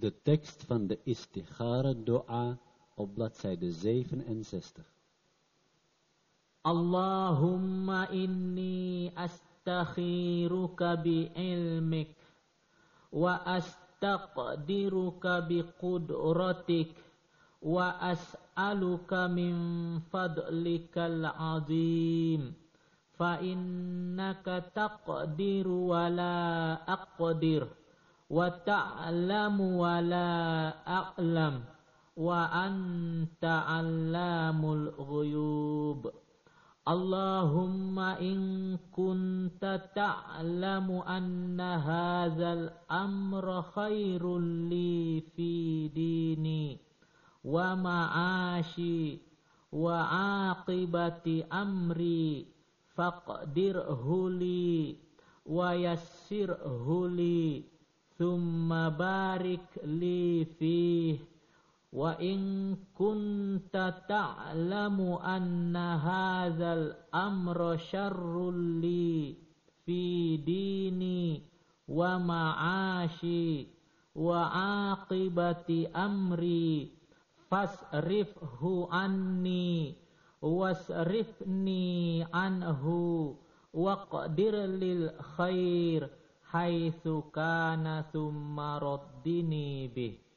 de tekst van de istikhara dua op bladzijde 67. Allahumma inni astakhiruka bi ilmik wa astaqdiruka bi qudratik wa as'aluka min fadlikal azim fa innaka taqdiru wa la aqdir wa ta'lamu wa la a'lam wa anta 'allamul ghuyub Allahumma in kunta ta'lamu anna hadzal amra khairul li fi dini wa ma'ashi wa aqibati ثم بارك لي فيه. وإن كنت تعلم أن هذا الأمر شر لي في ديني ومعاشي وعاقبة أمري فاصرفه عني واصرفني عنه واقدر للخير. haitsu kana summa raddini bih.